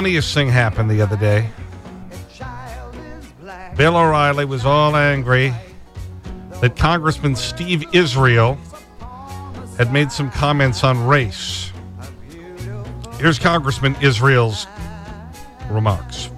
Funniest thing happened the other day. Bill O'Reilly was all angry that Congressman Steve Israel had made some comments on race. Here's Congressman Israel's remarks.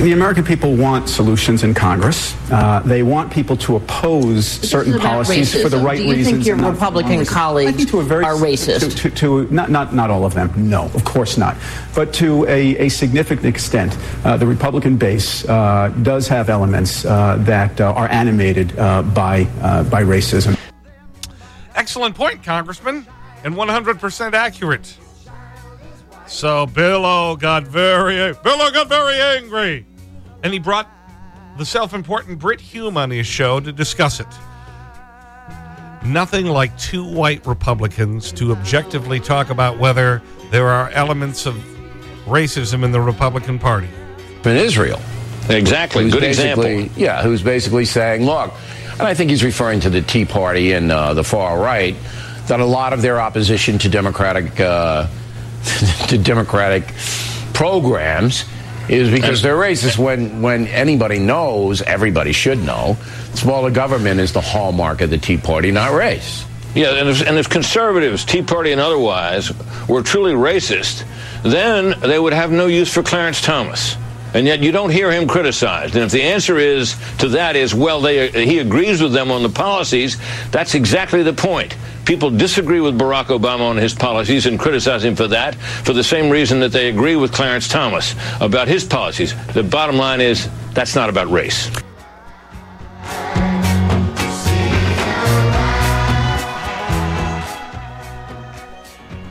The American people want solutions in Congress. Uh, they want people to oppose certain about policies for the racism. right Do you think your and not Republican colleagues to a very, are racist? To, to, to- not, not, not all of them, no, of course not. But to a, a significant extent, uh, the Republican base uh, does have elements uh, that uh, are animated uh, by, uh, by racism. Excellent point, Congressman, and 100% accurate. So Bill O got very, Bill O got very angry. And he brought the self-important Brit Hume on his show to discuss it. Nothing like two white Republicans to objectively talk about whether there are elements of racism in the Republican Party. in Israel. Exactly. Who's Good basically- example. Yeah, who's basically saying, look, and I think he's referring to the Tea Party and uh, the far right, that a lot of their opposition to democratic uh, to democratic programs is because they're racist. When when anybody knows, everybody should know, smaller government is the hallmark of the Tea Party, not race. Yeah, and if, and if conservatives, Tea Party and otherwise, were truly racist, then they would have no use for Clarence Thomas. And yet you don't hear him criticized. And if the answer is to that is, well, they, he agrees with them on the policies, that's exactly the point. People disagree with Barack Obama on his policies and criticize him for that for the same reason that they agree with Clarence Thomas about his policies. The bottom line is that's not about race.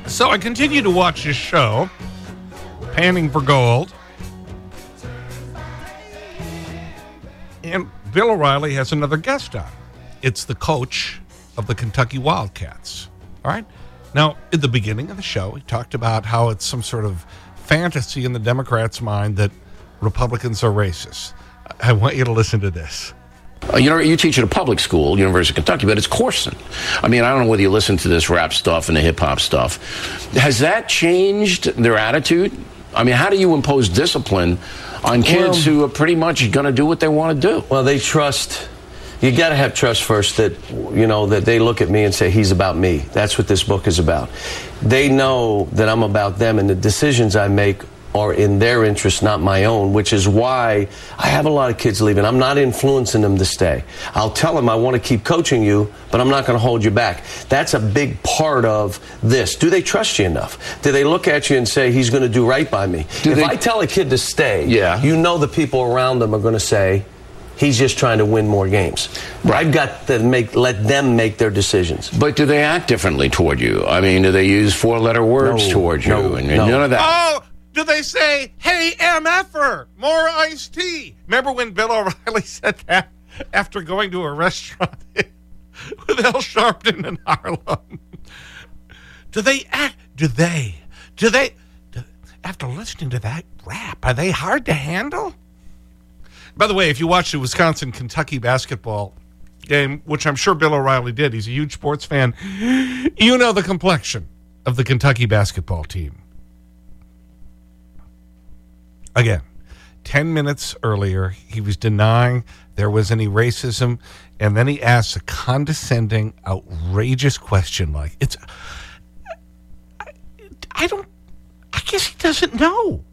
So I continue to watch this show, Panning for Gold. Bill O'Reilly has another guest on. It's the coach of the Kentucky Wildcats. All right? Now, at the beginning of the show, he talked about how it's some sort of fantasy in the Democrats' mind that Republicans are racist. I want you to listen to this. Uh, you know, you teach at a public school, University of Kentucky, but it's Corson. I mean, I don't know whether you listen to this rap stuff and the hip hop stuff. Has that changed their attitude? I mean, how do you impose discipline on kids Well- who are pretty much going to do what they want to do? Well, they trust. You got to have trust first that you know that they look at me and say he's about me. That's what this book is about. They know that I'm about them, and the decisions I make are in their interest, not my own. Which is why I have a lot of kids leaving. I'm not influencing them to stay. I'll tell them I want to keep coaching you, but I'm not going to hold you back. That's a big part of this. Do they trust you enough? Do they look at you and say he's going to do right by me? Do if they- I tell a kid to stay, Yeah. you know the people around them are going to say he's just trying to win more games. I've got to make let them make their decisions. But do they act differently toward you? I mean, do they use four letter words No, toward you? no, and no. none of that. Oh, do they say, hey, MFer, more iced tea? Remember when Bill O'Reilly said that after going to a restaurant with Al Sharpton in Harlem? Do they act, do they, do they, do, after listening to that rap, are they hard to handle? By the way, if you watch the Wisconsin Kentucky basketball game, which I'm sure Bill O'Reilly did, he's a huge sports fan, you know the complexion of the Kentucky basketball team. Again, 10 minutes earlier, he was denying there was any racism, and then he asks a condescending, outrageous question like, it's, I, I don't, I guess he doesn't know.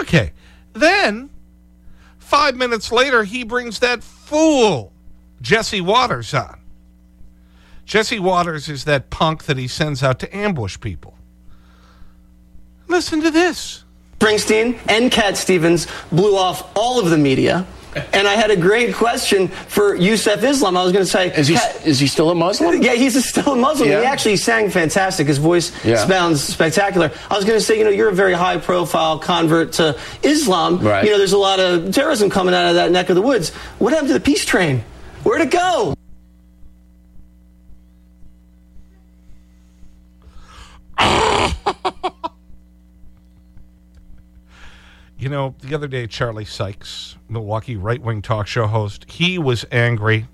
Okay. Then, five minutes later, he brings that fool, Jesse Watters, on. Jesse Watters is that punk that he sends out to ambush people. Listen to this. Springsteen and Cat Stevens blew off all of the media. and I had a great question for Yusuf Islam. I was going to say, Is he, is he still a Muslim? yeah, he's still a Muslim. Yeah. He actually sang fantastic. His voice Yeah. sounds spectacular. I was going to say, you know, you're a very high profile convert to Islam. Right. You know, there's a lot of terrorism coming out of that neck of the woods. What happened to the peace train? Where'd it go? You know, the other day, Charlie Sykes, Milwaukee right wing talk show host, he was angry.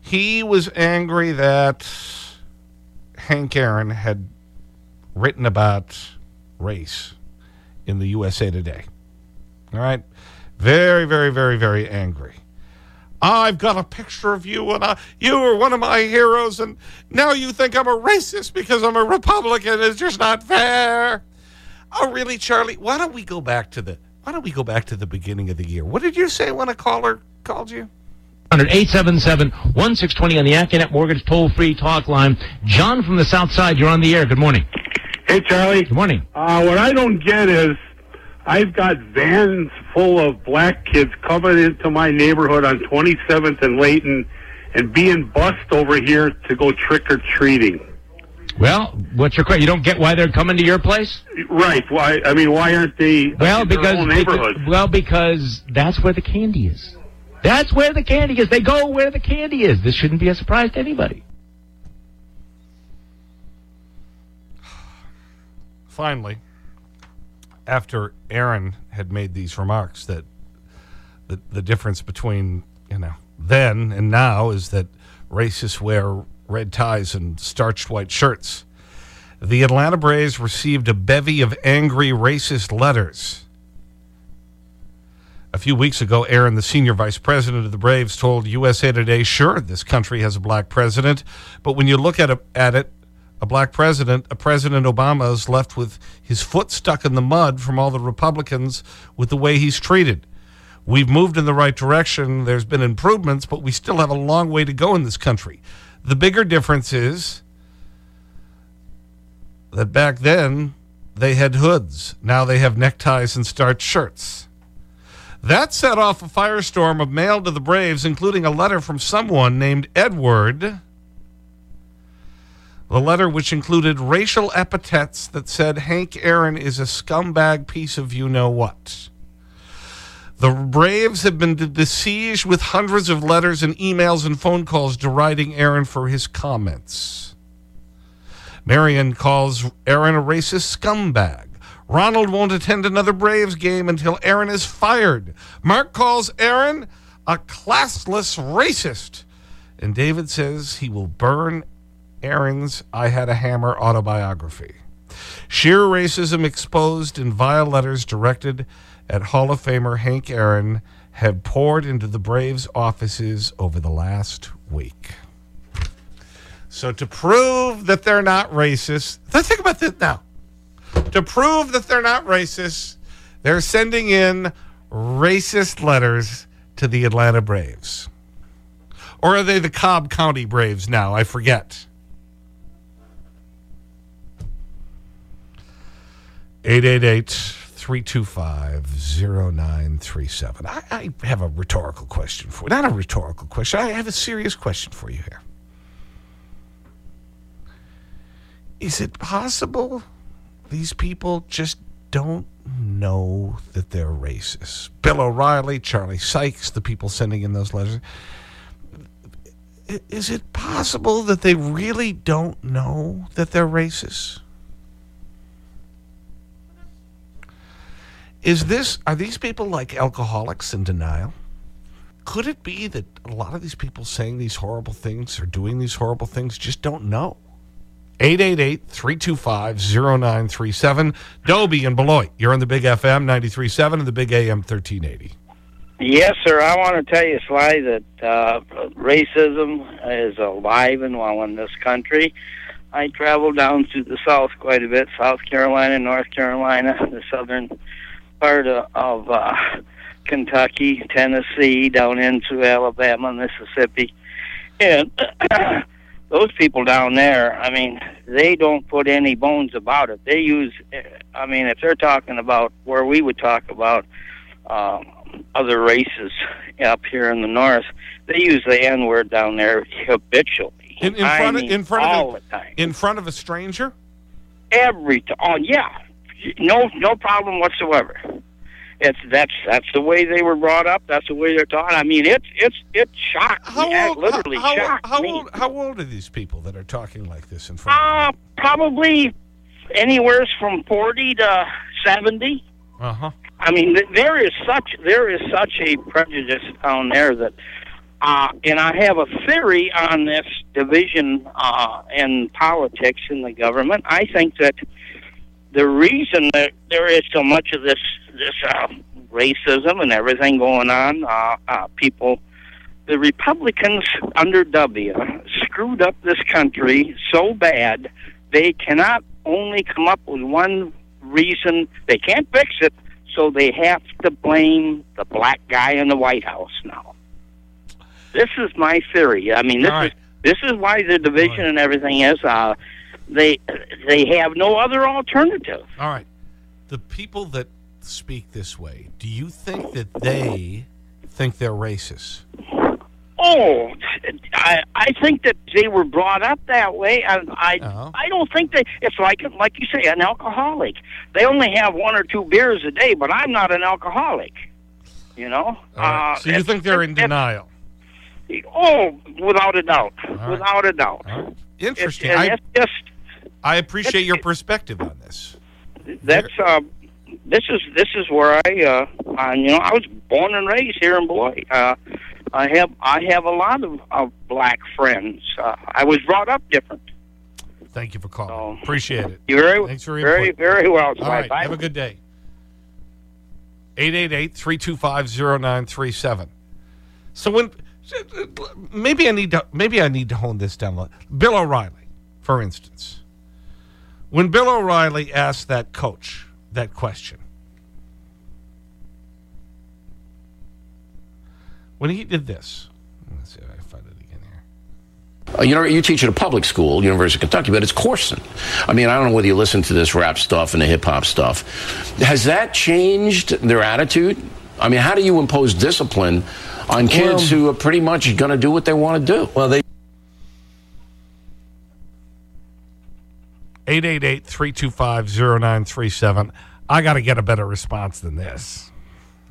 He was angry that Hank Aaron had written about race in the USA Today. All right? Very, very, very, very angry. I've got a picture of you, and I, you were one of my heroes, and now you think I'm a racist because I'm a Republican. It's just not fair. Oh, really, Charlie? Why don't we go back to the Why don't we go back to the beginning of the year? What did you say when a caller called you? 877-1620 on the Accunet Mortgage toll-free talk line. John from the South Side, you're on the air. Good morning. Hey, Charlie. Good morning. Uh, what I don't get is I've got vans full of black kids coming into my neighborhood on 27th and Layton and being bussed over here to go trick or treating. Well, what's your question? You don't get why they're coming to your place? Right. Why? I mean, why aren't they uh, Well, in their because, own because well, because that's where the candy is. That's where the candy is. They go where the candy is. This shouldn't be a surprise to anybody. Finally, after Aaron had made these remarks that the, the difference between, you know, then and now is that racists wear red ties and starched white shirts. The Atlanta Braves received a bevy of angry racist letters. A few weeks ago, Aaron, the senior vice president of the Braves, told USA Today, sure, this country has a black president, but when you look at, a, at it, a black president, a President Obama is left with his foot stuck in the mud from all the Republicans with the way he's treated. We've moved in the right direction. There's been improvements, but we still have a long way to go in this country. The bigger difference is that back then they had hoods. Now they have neckties and starched shirts. That set off a firestorm of mail to the Braves, including a letter from someone named Edward. The letter, which included racial epithets that said Hank Aaron is a scumbag piece of you know what. The Braves have been besieged with hundreds of letters and emails and phone calls deriding Aaron for his comments. Marion calls Aaron a racist scumbag. Ronald won't attend another Braves game until Aaron is fired. Mark calls Aaron a classless racist. And David says he will burn Aaron's I Had a Hammer autobiography. Sheer racism exposed in vile letters directed at Hall of Famer Hank Aaron have poured into the Braves' offices over the last week. So to prove that they're not racist, let's think about this now. To prove that they're not racist, they're sending in racist letters to the Atlanta Braves. Or are they the Cobb County Braves now? I forget. 888-325-0937. I, I have a rhetorical question for you. Not a rhetorical question. I have a serious question for you here. Is it possible these people just don't know that they're racist? Bill O'Reilly, Charlie Sykes, the people sending in those letters. Is it possible that they really don't know that they're racist? Is this, are these people like alcoholics in denial? Could it be that a lot of these people saying these horrible things or doing these horrible things just don't know? 888-325-0937. Dobie and Beloit. You're on the Big FM 93.7 and the Big AM 1380. Yes, sir. I want to tell you, Sly, that uh, racism is alive and well in this country. I travel down to the south quite a bit, South Carolina, North Carolina, the southern part of, of uh, Kentucky, Tennessee, down into Alabama, Mississippi. And those people down there, I mean, they don't put any bones about it. They use, I mean, if they're talking about where we would talk about um, other races up here in the north, they use the N word down there habitually. In, in front, of, in, front all of the time. in front of a stranger? Every time. oh yeah, no no problem whatsoever. It's that's that's the way they were brought up. That's the way they're taught. I mean, it's it's it shocked How me. Old, literally how, how, shocked how me. old, how old are these people that are talking like this in front Uh, probably anywhere from forty to seventy. Uh-huh. I mean, there is such there is such a prejudice down there that, uh, and I have a theory on this division uh, in politics in the government. I think that the reason that there is so much of this this uh, racism and everything going on, uh, uh, people, the Republicans under W screwed up this country so bad they cannot only come up with one reason. They can't fix it, so they have to blame the black guy in the White House now. This is my theory. I mean, this right. is this is why the division and everything is. Uh, they they have no other alternative. All right. The people that speak this way, do you think that they think they're racist? Oh, I I think that they were brought up that way. I I, Uh-huh. I don't think they. It's like like you say, an alcoholic. They only have one or two beers a day, but I'm not an alcoholic. You know. Right. Uh, so you think they're in denial? Oh, without a doubt, right. without a doubt. Right. It's, Interesting. and I, it's just I appreciate your perspective on this. that's uh, this is this is where I uh, I, you know I was born and raised here in Beloit. Uh, I have I have a lot of, of black friends. Uh, I was brought up different. Thank you for calling. Oh. Appreciate it. You very Thanks for your very input. very well. All right. Have a good day. 888-325-0937. So when maybe I need to maybe I need to hone this down. a little. Bill O'Reilly, for instance. When Bill O'Reilly asked that coach that question. When he did this. Let's see if I can find it again here. Uh, you know, you teach at a public school, University of Kentucky, but it's Corson. I mean, I don't know whether you listen to this rap stuff and the hip hop stuff. Has that changed their attitude? I mean, how do you impose discipline on kids Well- who are pretty much going to do what they want to do? Well, they 888-325-0937. I got to get a better response than this.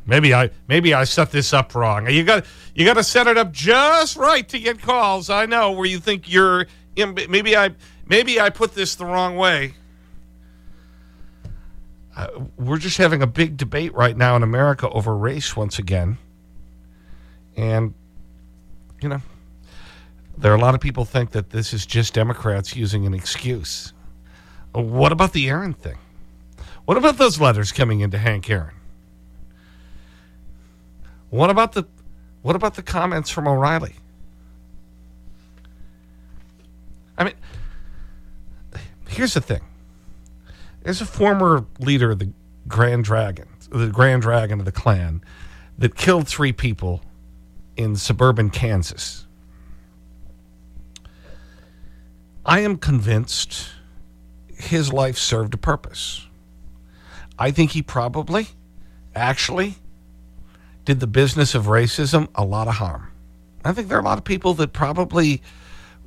Maybe I maybe I set this up wrong. You got you got to set it up just right to get calls. I know where you think you're in, maybe I maybe I put this the wrong way. Uh, we're just having a big debate right now in America over race once again. And you know, there are a lot of people think that this is just Democrats using an excuse. What about the Aaron thing? What about those letters coming into Hank Aaron? What about the what about the comments from O'Reilly? I mean, here's the thing. There's a former leader of the Grand Dragon, the Grand Dragon of the Klan, that killed three people in suburban Kansas. I am convinced his life served a purpose. I think he probably, actually, did the business of racism a lot of harm. I think there are a lot of people that probably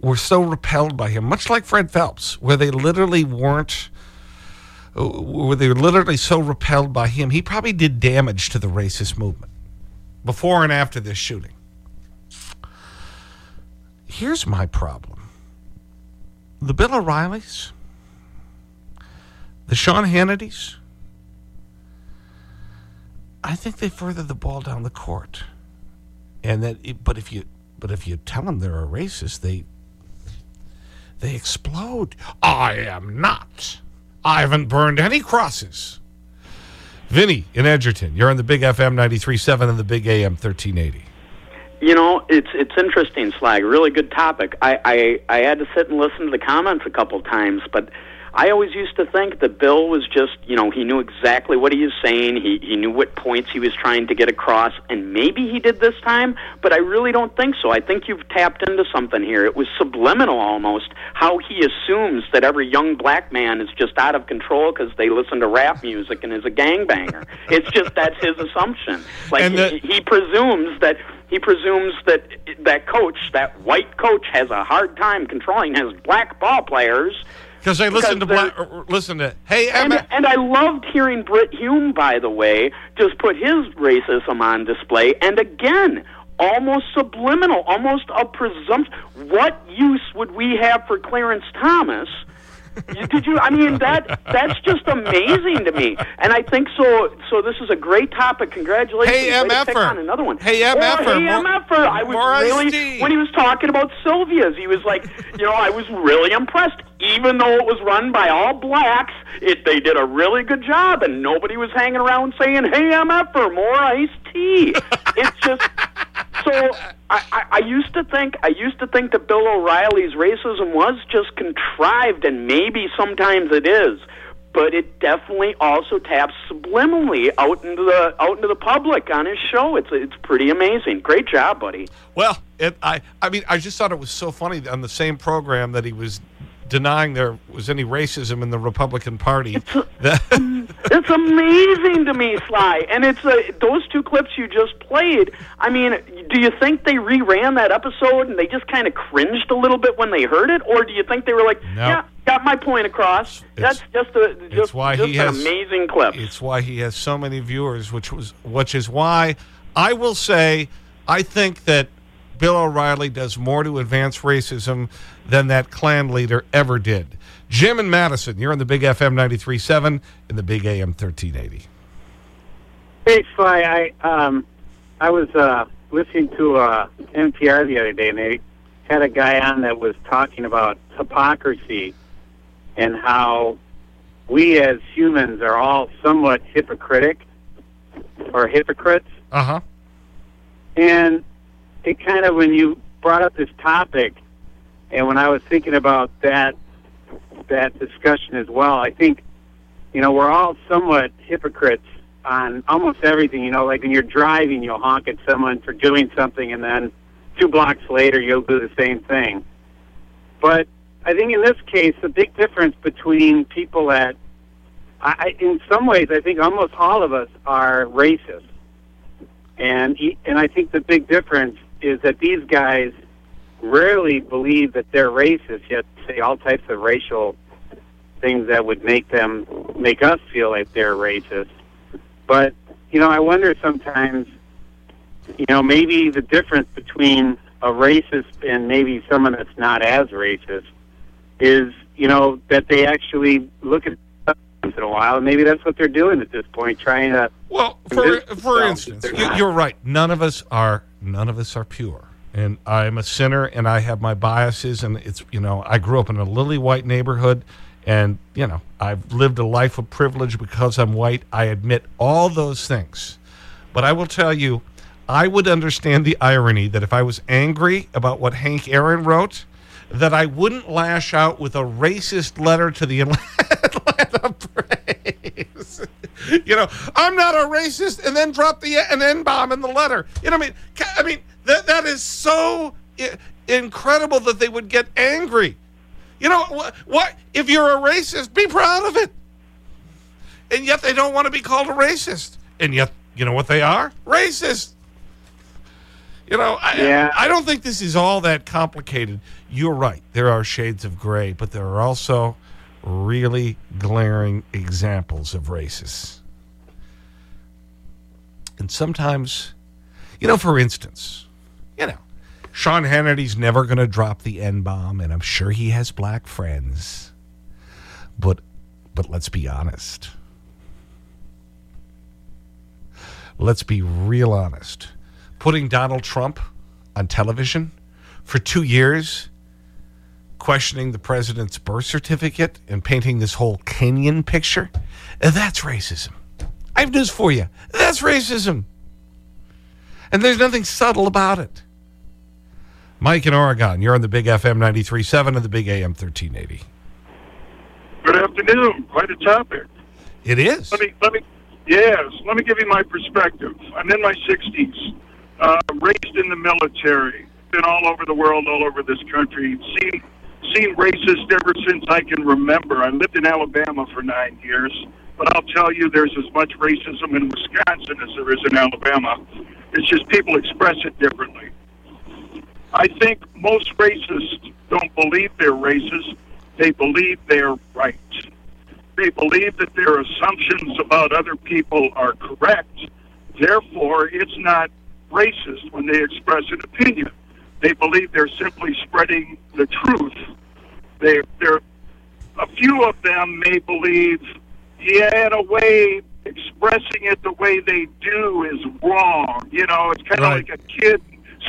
were so repelled by him, much like Fred Phelps, where they literally weren't, uh, where they were literally so repelled by him. He probably did damage to the racist movement before and after this shooting. Here's my problem the Bill O'Reillys, the Sean Hannitys, I think they further the ball down the court. And that, but if you, but if you tell them they're a racist, they, they explode. I am not. I haven't burned any crosses. Vinny in Edgerton, you're on the Big FM 93.7 and the Big AM 1380. You know, it's it's interesting, Slag. Really good topic. I, I I had to sit and listen to the comments a couple times, but I always used to think that Bill was just, you know, he knew exactly what he was saying. He he knew what points he was trying to get across, and maybe he did this time, but I really don't think so. I think you've tapped into something here. It was subliminal almost how he assumes that every young black man is just out of control because they listen to rap music and is a gangbanger. it's just that's his assumption. Like the- he, he presumes that he presumes that that coach, that white coach, has a hard time controlling his black ball players. Because they listen to black, or uh, listen to, hey, And, and I loved hearing Brit Hume, by the way, just put his racism on display. And again, almost subliminal, almost a presumption. What use would we have for Clarence Thomas? Did you? I mean, that that's just amazing to me, and I think so. So this is a great topic. Congratulations! Hey, MFer. on another one. Hey, Oh, MFer, Hey, more- I was really tea. when he was talking about Sylvia's. He was like, you know, I was really impressed. Even though it was run by all blacks, it they did a really good job, and nobody was hanging around saying, "Hey, MFer, more iced tea." it's just so I, I, used to think I used to think that Bill O'Reilly's racism was just contrived, and maybe sometimes it is, but it definitely also taps subliminally out into the out into the public on his show. It's it's pretty amazing. Great job, buddy. Well, it, I, I mean, I just thought it was so funny on the same program that he was denying there was any racism in the Republican Party. That- It's amazing to me, Sly. And it's uh, those two clips you just played. I mean, do you think they reran that episode and they just kind of cringed a little bit when they heard it, or do you think they were like, No. "Yeah, got my point across"? That's just a just, it's why just he an has amazing clip. It's why he has so many viewers, which was which is why I will say I think that Bill O'Reilly does more to advance racism than that Klan leader ever did. Jim and Madison, you're on the Big FM 93.7 and the Big AM 1380. Hey, Sly, I um, I was uh, listening to uh, NPR the other day, and they had a guy on that was talking about hypocrisy and how we as humans are all somewhat hypocritic or hypocrites. Uh huh. And it kind of, when you brought up this topic, and when I was thinking about that that discussion as well, I think you know we're all somewhat hypocrites on almost everything. You know, like when you're driving, you'll honk at someone for doing something, and then two blocks later, you'll do the same thing. But I think in this case, the big difference between people that, I, in some ways, I think almost all of us are racist, and and I think the big difference is that these guys rarely believe that they're racist, yet say all types of racial things that would make them make us feel like they're racist. But you know, I wonder sometimes, you know, maybe the difference between a racist and maybe someone that's not as racist is, you know, that they actually look at once in a while, and maybe that's what they're doing at this point, trying to. Well, for, for instance, you, you're right. None of us are none of us are pure. And I'm a sinner and I have my biases and it's, you know, I grew up in a lily white neighborhood and, you know, I've lived a life of privilege because I'm white. I admit all those things. But I will tell you, I would understand the irony that if I was angry about what Hank Aaron wrote, that I wouldn't lash out with a racist letter to the Atlanta. you know, I'm not a racist, and then drop the an N bomb in the letter. You know I mean? I mean, that, that is so incredible that they would get angry. You know, what, what? If you're a racist, be proud of it. And yet they don't want to be called a racist. And yet, you know what they are? Racist. You know, I, Yeah. I don't think this is all that complicated. You're right. There are shades of gray, but there are also really glaring examples of racists. And sometimes, you know, for instance, you know, Sean Hannity's never going to drop the N bomb, and I'm sure he has black friends. But, but let's be honest. Let's be real honest. Putting Donald Trump on television for two years, questioning the president's birth certificate and painting this whole Kenyan picture, that's racism. I have news for you. That's racism. And there's nothing subtle about it. Mike in Oregon, you're on the Big FM 93.7 and the Big AM 1380. Good afternoon. Quite a topic. It is. Let me, let me, yes, let me give you my perspective. I'm in my 60s, uh, raised in the military, been all over the world, all over this country, seen, seen racist ever since I can remember. I lived in Alabama for nine years, but I'll tell you there's as much racism in Wisconsin as there is in Alabama. It's just people express it differently. I think most racists don't believe they're racist. They believe they're right. They believe that their assumptions about other people are correct. Therefore, it's not racist when they express an opinion. They believe they're simply spreading the truth. They, they're, a few of them may believe, yeah, in a way, expressing it the way they do is wrong. You know, it's kind of Right. like a kid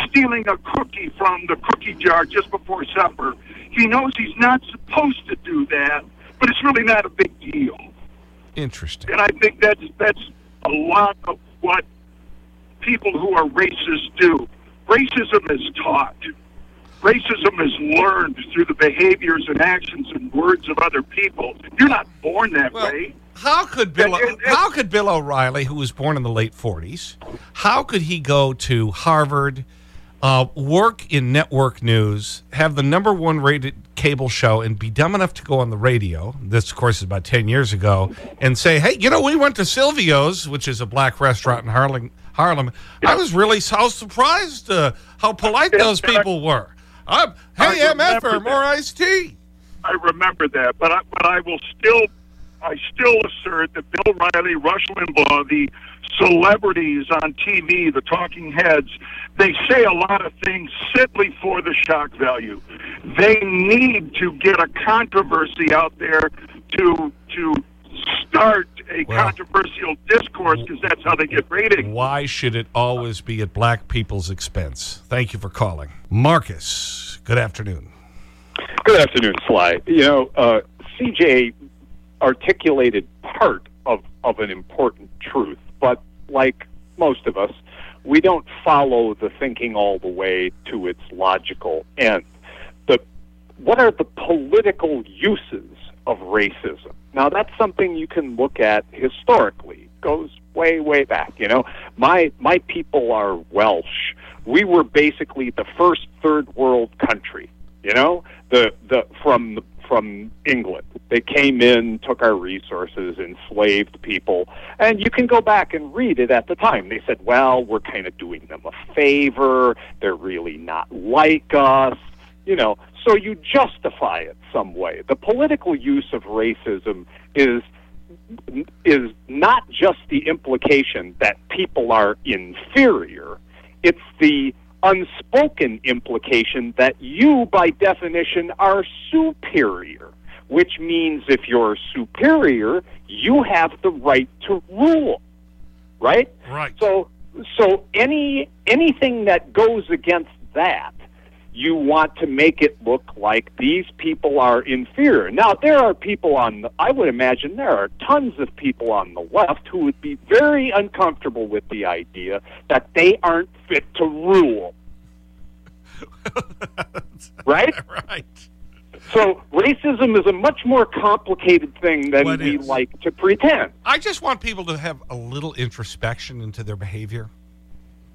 stealing a cookie from the cookie jar just before supper. He knows he's not supposed to do that, but it's really not a big deal. Interesting. And I think that's that's a lot of what people who are racist do. Racism is taught. Racism is learned through the behaviors and actions and words of other people. You're not born that way. How could Bill? how could Bill O'Reilly, who was born in the late 40s, how could he go to Harvard, uh, work in network news, have the number one rated cable show, and be dumb enough to go on the radio? This, of course, is about 10 years ago, and say, "Hey, you know, we went to Silvio's, which is a black restaurant in Harlem. Harlem. I was really so surprised uh, how polite those people were. Uh, hey, MFer, more iced tea." I remember that, but I, but I will still, I still assert that Bill Riley, Rush Limbaugh, the celebrities on TV, the talking heads, they say a lot of things simply for the shock value. They need to get a controversy out there to to start a controversial discourse because that's how they get ratings. Why should it always be at black people's expense? Thank you for calling. Marcus, good afternoon. Good afternoon, Sly. You know, uh, CJ articulated part of, of an important truth, but like most of us, we don't follow the thinking all the way to its logical end. The, what are the political uses of racism? Now, that's something you can look at historically. Goes way, way back. You know, my my people are Welsh. We were basically the first third world country. You know, the the from from England. They came in, took our resources, enslaved people, and you can go back and read it at the time. They said, "Well, we're kind of doing them a favor. They're really not like us." You know, so you justify it some way. The political use of racism is is not just the implication that people are inferior, it's the unspoken implication that you, by definition, are superior, which means if you're superior, you have the right to rule, right? Right. So, so any anything that goes against that, you want to make it look like these people are inferior. Now, there are people on the, I would imagine there are tons of people on the left who would be very uncomfortable with the idea that they aren't fit to rule. right? Right. So, racism is a much more complicated thing than What we is? like to pretend. I just want people to have a little introspection into their behavior.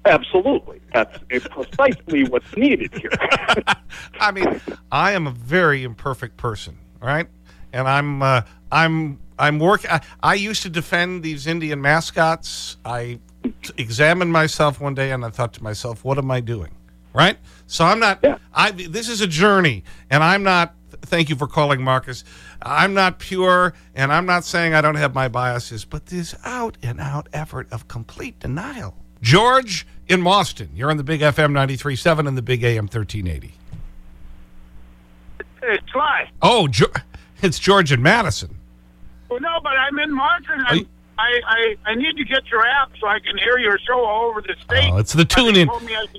Absolutely. That's precisely what's needed here. I mean, I am a very imperfect person, right? And I'm, uh, I'm, I'm working. I, I used to defend these Indian mascots. I examined myself one day and I thought to myself, what am I doing? Right? So I'm not, I, this is a journey and I'm not, thank you for calling Marcus. I'm not pure and I'm not saying I don't have my biases, but this out and out effort of complete denial. George in Boston, you're on the Big FM 93.7 and the Big AM 1380. It's Sly. Oh, jo it's George in Madison. Well, no, but I'm in Martin. I'm, I, I, I need to get your app so I can hear your show all over the state. Oh, it's the tune in.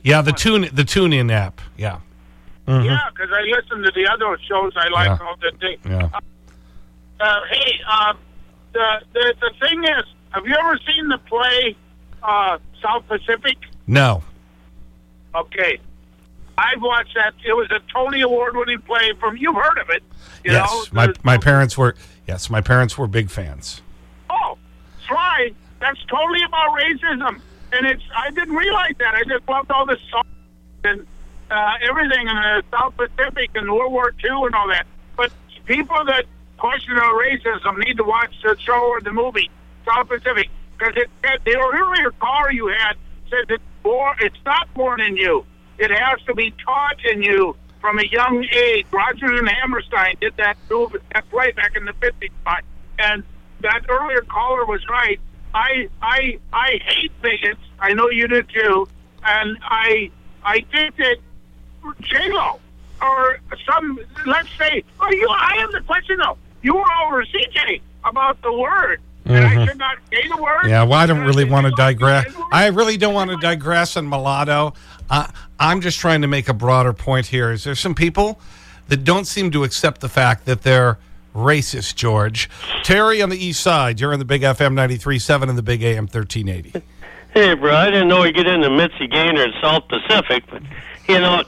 Yeah, the tune the tune in app. Yeah. Mhm. Yeah, because I listen to the other shows I like Yeah. all the day. Yeah. Uh, hey, uh, the, the the thing is, have you ever seen the play uh, South Pacific? No. Okay, I've watched that. It was a Tony Award winning play from. You've heard of it? You yes. know, my my parents were Yes, my parents were big fans. Oh, Sly, that's totally about racism. And it's, I didn't realize that. I just loved all the songs and uh, everything in the South Pacific and World War II and all that. But people that question about racism need to watch the show or the movie, South Pacific, because it, it, the earlier caller you had said that born, it's not born in you. It has to be taught in you from a young age. Rodgers and Hammerstein did that move, that play back in the 50s. And that earlier caller was right. I I I hate bigots. I know you do too. And I I think that J Lo or some let's say oh you I have the question though. You were over CJ about the word. And I not say the word. Yeah, well, I don't really want to digress. I really don't want to digress on mulatto. Uh, I'm just trying to make a broader point here. Is there some people that don't seem to accept the fact that they're racist, George? Terry on the east side, you're in the big FM 93.7 and the big AM 1380. Hey, bro, I didn't know we get into Mitzi Gaynor and South Pacific, but, you know,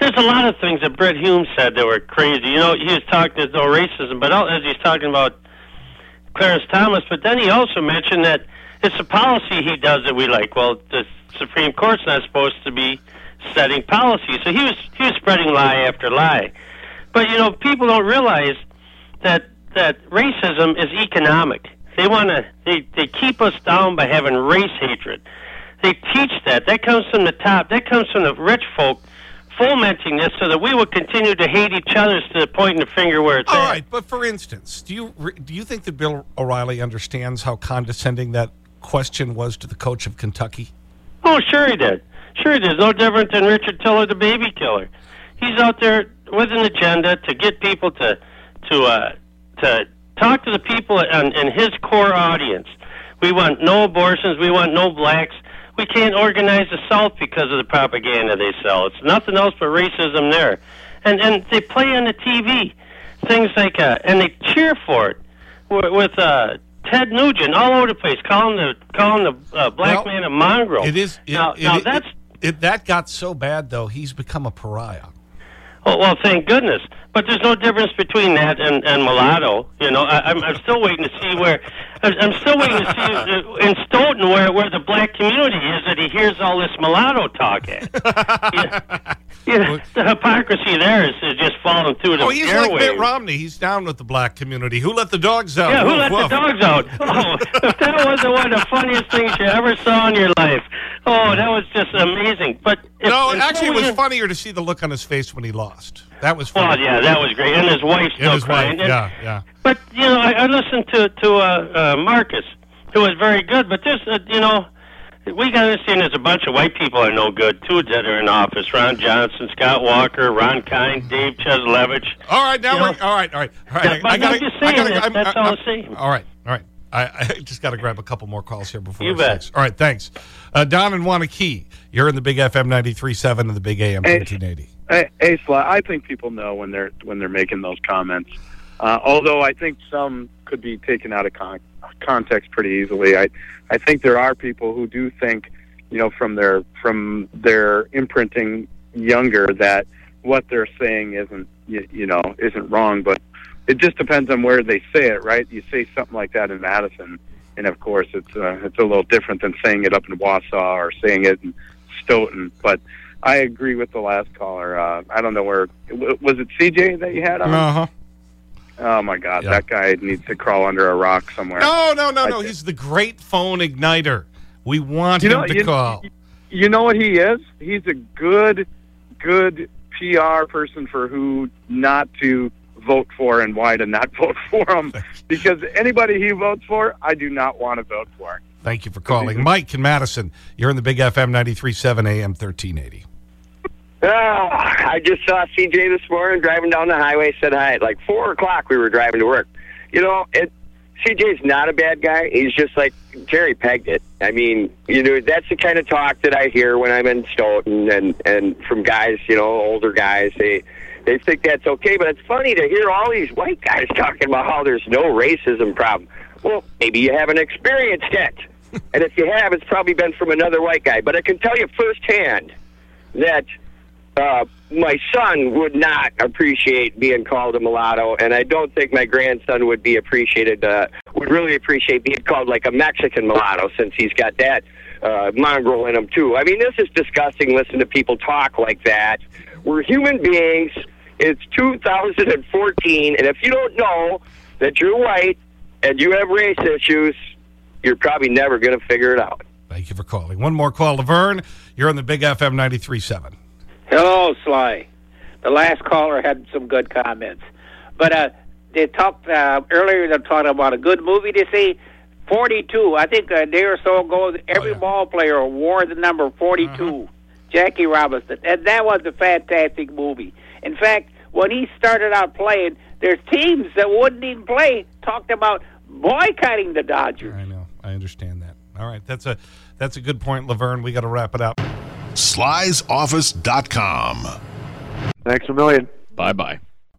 there's a lot of things that Brett Hume said that were crazy. You know, he was talking, there's no racism, but as he's talking about Clarence Thomas, but then he also mentioned that it's a policy he does that we like. Well, the Supreme Court's not supposed to be setting policy, so he was he was spreading lie after lie. But you know, people don't realize that that racism is economic. They want to they they keep us down by having race hatred. They teach that. That comes from the top. That comes from the rich folk fomenting this so that we will continue to hate each other to the pointing the finger where it's All at. right, but for instance, do you, do you think that Bill O'Reilly understands how condescending that question was to the coach of Kentucky? Oh, sure he did. Sure he did. No different than Richard Tiller, the baby killer. He's out there with an agenda to get people to to uh, to talk to the people in, in his core audience. We want no abortions. We want no blacks. We can't organize the South because of the propaganda they sell. It's nothing else but racism there, and and they play on the TV things like uh, and they cheer for it with, with uh, Ted Nugent all over the place, calling the calling the uh, black Well, man a mongrel. It is. It, now, it- now it- that's it, that got so bad, though, he's become a pariah. Oh, well, thank goodness. But there's no difference between that and, and mulatto. You know, I, I'm, I'm still waiting to see where. I'm still waiting to see uh, in Stoughton where where the black community is that he hears all this mulatto talk at. you know, the hypocrisy there is, is just falling through the Oh, he's airwaves. like Mitt Romney. He's down with the black community. Who let the dogs out? Yeah, who Woof, let woof. the dogs out? Oh, if that wasn't one of the funniest things you ever saw in your life. Oh, that was just amazing. But if, No, actually, it was funnier to see the look on his face when he lost. That was Well, funny. yeah, that was great. And his wife And still his crying. And- yeah, yeah. But you know, I, I listened to to uh, uh, Marcus, who was very good. But there's, uh, you know, we got to understand there's a bunch of white people are no good too that are in office. Ron Johnson, Scott Walker, Ron Kine, Dave Cheslevich. All right, now we're all right, all right, all right. Yeah, I I'm gotta, just I saying gotta, that I'm- that's I'm- all the same. All right, all right. I, I just got to grab a couple more calls here before You it's bet. six. All right, thanks. Uh, Don and Waunakee, you're in the Big FM 93.7 and the Big AM Hey. 1380. Hey, hey hey Sly, I think people know when they're when they're making those comments. Uh, although I think some could be taken out of con- context pretty easily. I I think there are people who do think, you know, from their from their imprinting younger that what they're saying isn't you, you know isn't wrong, but it just depends on where they say it, right? You say something like that in Madison, and of course it's uh, it's a little different than saying it up in Wausau or saying it in Stoughton. But I agree with the last caller. Uh, I don't know where was it CJ that you had on? Uh-huh. Oh my God, that guy needs to crawl under a rock somewhere. No, no, no, I- no. He's the great phone igniter. We want You him know, to you- call. You know what he is? He's a good, good PR person for who not to vote for and why to not vote for him. Because anybody he votes for, I do not want to vote for. Thank you for calling. Mike in Madison, you're in the Big FM 93.7 AM 1380. Ah, I just saw CJ this morning driving down the highway. Said hi at like four o'clock. We were driving to work. You know, it. CJ's not a bad guy. He's just like Jerry pegged it. I mean, you know, that's the kind of talk that I hear when I'm in Stoughton and and from guys, you know, older guys. They they think that's okay, but it's funny to hear all these white guys talking about how there's no racism problem. Well, maybe you haven't experienced it, and if you have, it's probably been from another white guy. But I can tell you firsthand that uh, my son would not appreciate being called a mulatto, and I don't think my grandson would be appreciated. Uh, would really appreciate being called like a Mexican mulatto, since he's got that uh, mongrel in him too. I mean, this is disgusting. Listen to people talk like that. We're human beings. It's 2014, and if you don't know that you're white and you have race issues, you're probably never going to figure it out. Thank you for calling. One more call, Laverne. You're on the Big FM 93.7. Hello, Sly. The last caller had some good comments. But uh, they talked uh, earlier, they talked about a good movie to see. 42. I think a day or so ago, every ball player wore the number 42, Jackie Robinson. And that was a fantastic movie. In fact, when he started out playing, there's teams that wouldn't even play talked about boycotting the Dodgers. I understand that. All right. That's a, that's a good point, Laverne. We got to wrap it up. Sly'sOffice.com. Thanks a million. Bye bye.